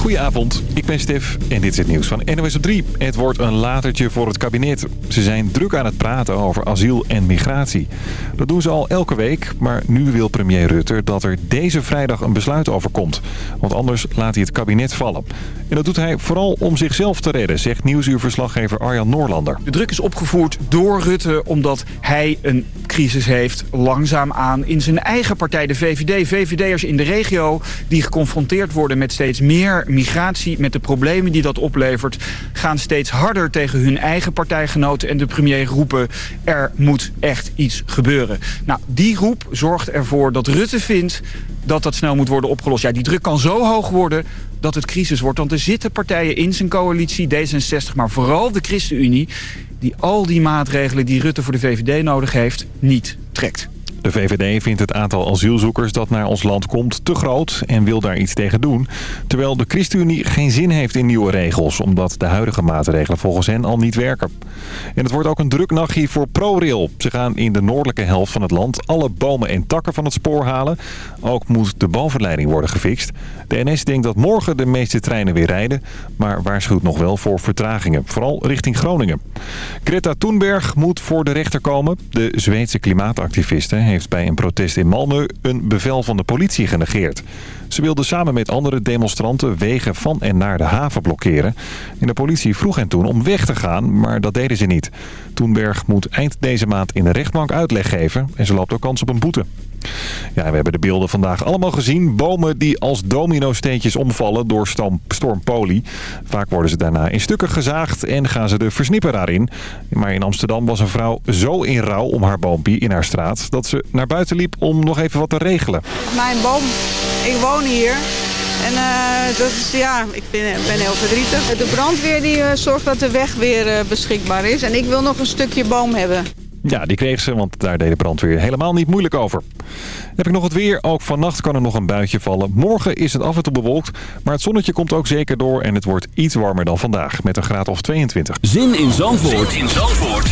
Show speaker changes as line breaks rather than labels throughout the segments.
Goedenavond, ik ben Stef en dit is het nieuws van NOS op 3. Het wordt een latertje voor het kabinet. Ze zijn druk aan het praten over asiel en migratie. Dat doen ze al elke week, maar nu wil premier Rutte dat er deze vrijdag een besluit over komt. Want anders laat hij het kabinet vallen. En dat doet hij vooral om zichzelf te redden, zegt nieuwsuurverslaggever Arjan Noorlander.
De druk is opgevoerd door Rutte omdat hij een crisis heeft langzaamaan in zijn eigen partij, de VVD. VVD'ers in de regio die geconfronteerd worden met steeds meer migratie... met de problemen die dat oplevert... gaan steeds harder tegen hun eigen partijgenoten en de premier roepen... er moet echt iets gebeuren. Nou, die roep zorgt ervoor dat Rutte vindt dat dat snel moet worden opgelost. Ja, die druk kan zo hoog worden dat het crisis wordt. Want er zitten partijen in zijn coalitie, D66, maar vooral de ChristenUnie... die al die maatregelen die Rutte voor de VVD nodig heeft, niet trekt.
De VVD vindt het aantal asielzoekers dat naar ons land komt te groot en wil daar iets tegen doen. Terwijl de ChristenUnie geen zin heeft in nieuwe regels, omdat de huidige maatregelen volgens hen al niet werken. En het wordt ook een druk nachtje voor ProRail. Ze gaan in de noordelijke helft van het land alle bomen en takken van het spoor halen. Ook moet de bovenleiding worden gefixt. De NS denkt dat morgen de meeste treinen weer rijden, maar waarschuwt nog wel voor vertragingen, vooral richting Groningen. Greta Thunberg moet voor de rechter komen. De Zweedse klimaatactiviste heeft bij een protest in Malmö een bevel van de politie genegeerd. Ze wilde samen met andere demonstranten wegen van en naar de haven blokkeren. En de politie vroeg hen toen om weg te gaan, maar dat deden ze niet. Thunberg moet eind deze maand in de rechtbank uitleg geven en ze loopt ook kans op een boete. Ja, we hebben de beelden vandaag allemaal gezien. Bomen die als domino-steentjes omvallen door storm, Poli. Vaak worden ze daarna in stukken gezaagd en gaan ze de versnipperaar in. Maar in Amsterdam was een vrouw zo in rouw om haar boompje in haar straat... dat ze naar buiten liep om nog even wat te regelen.
Mijn boom, ik woon hier. En uh, dat is, ja, ik ben, heel verdrietig. De brandweer die, uh, zorgt dat de weg weer uh, beschikbaar is. En ik wil nog een stukje boom hebben.
Ja, die kreeg ze, want daar deed de brandweer helemaal niet moeilijk over. Dan heb ik nog het weer. Ook vannacht kan er nog een buitje vallen. Morgen is het af en toe bewolkt, maar het zonnetje komt ook zeker door... en het wordt iets warmer dan vandaag, met een graad of 22.
Zin in Zandvoort, zin in Zandvoort.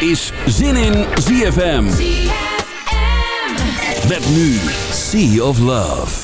is Zin in ZFM. ZFM. Met nu Sea of Love.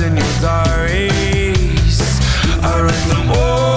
in your diaries. I read them all.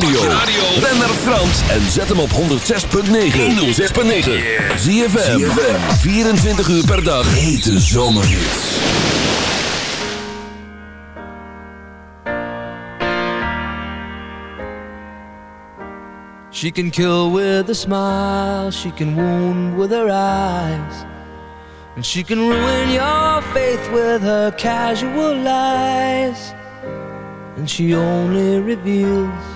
Radio, ben naar Frans en zet hem op 106.9. 106.9. Zie je 24 uur per dag. Hete zomerhits.
She can kill with a smile, she can wound with her eyes. And she can ruin your faith with her casual lies. And she only reveals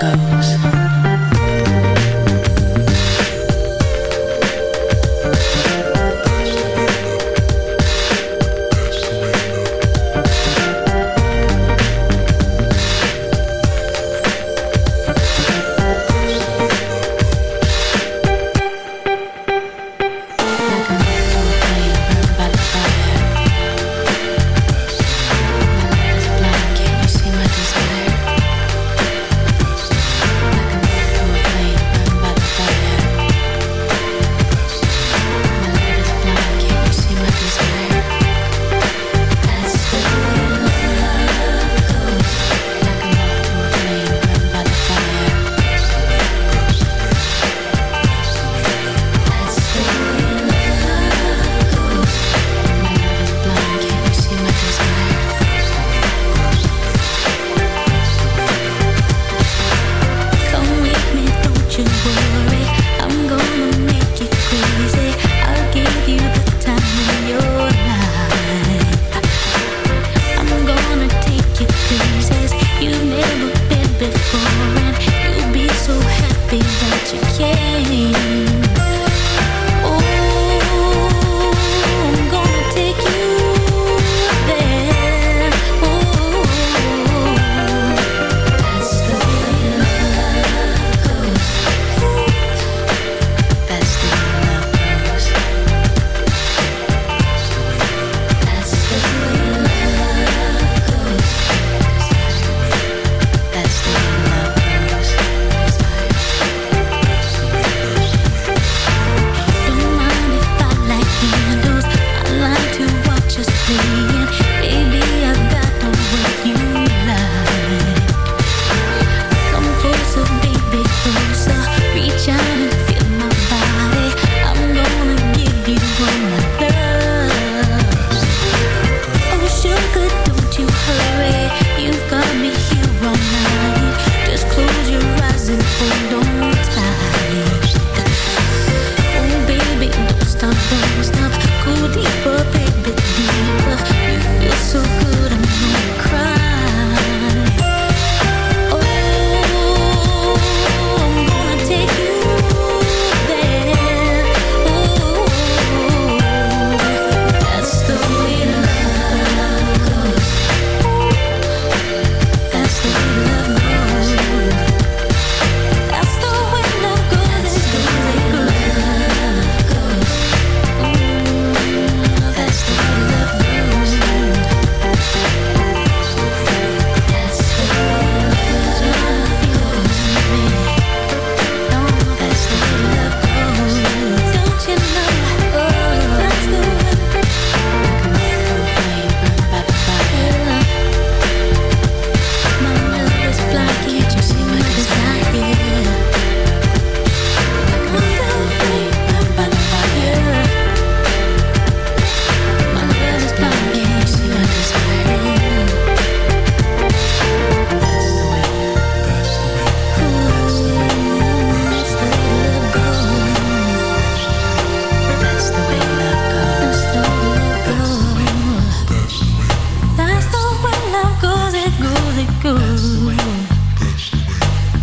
goes.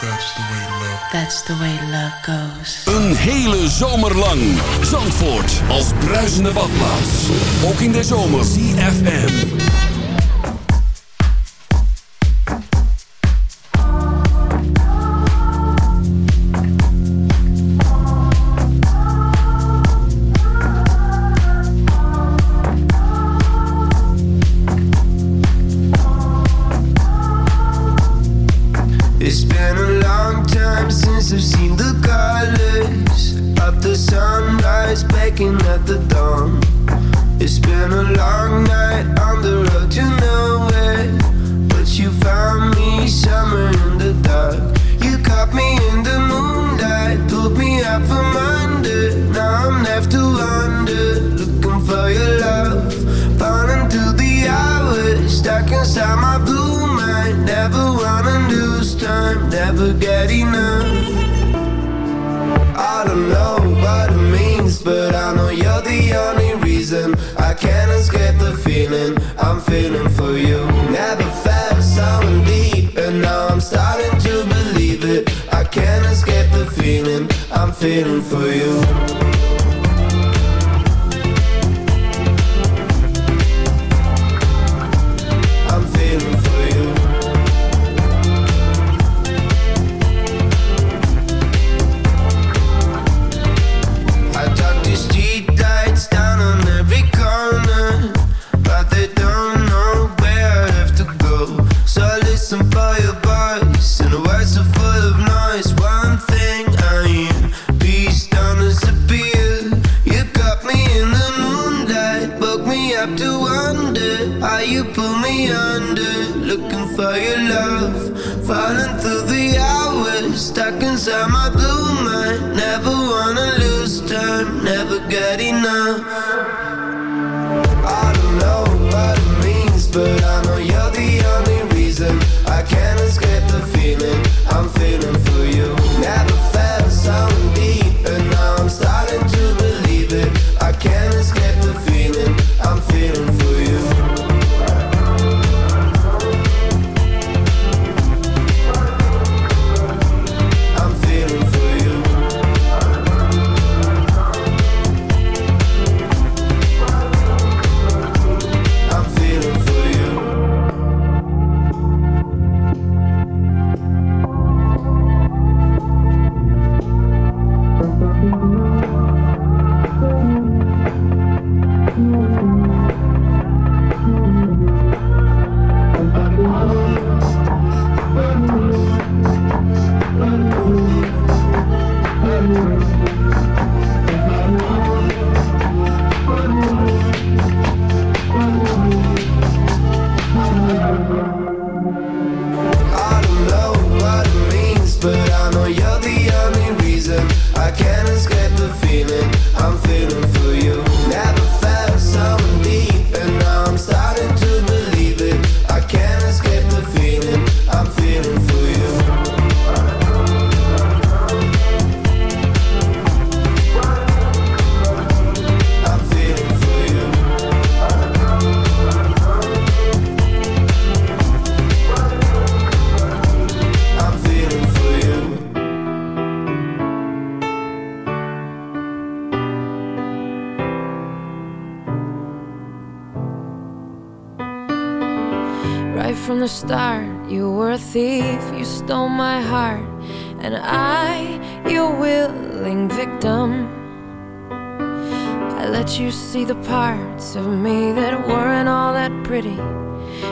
that's the way love.
That's the way love goes.
Een hele zomer lang. Zandvoort als bruisende badplaats. Ook in de zomer. CFM.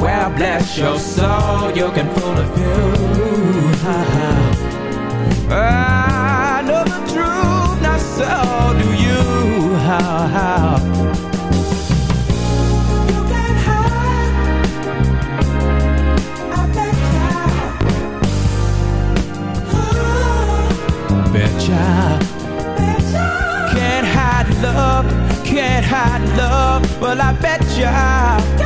Well,
bless your soul, you can fool a few. I know the truth, not so do you. How, how. Betcha. Betcha. Can't hide love, can't hide love, Well I bet ya.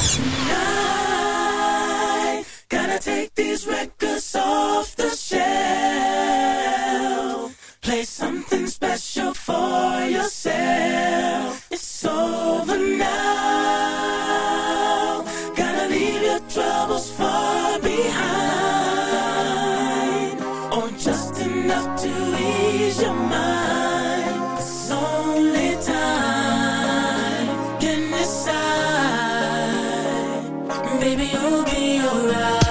be alright.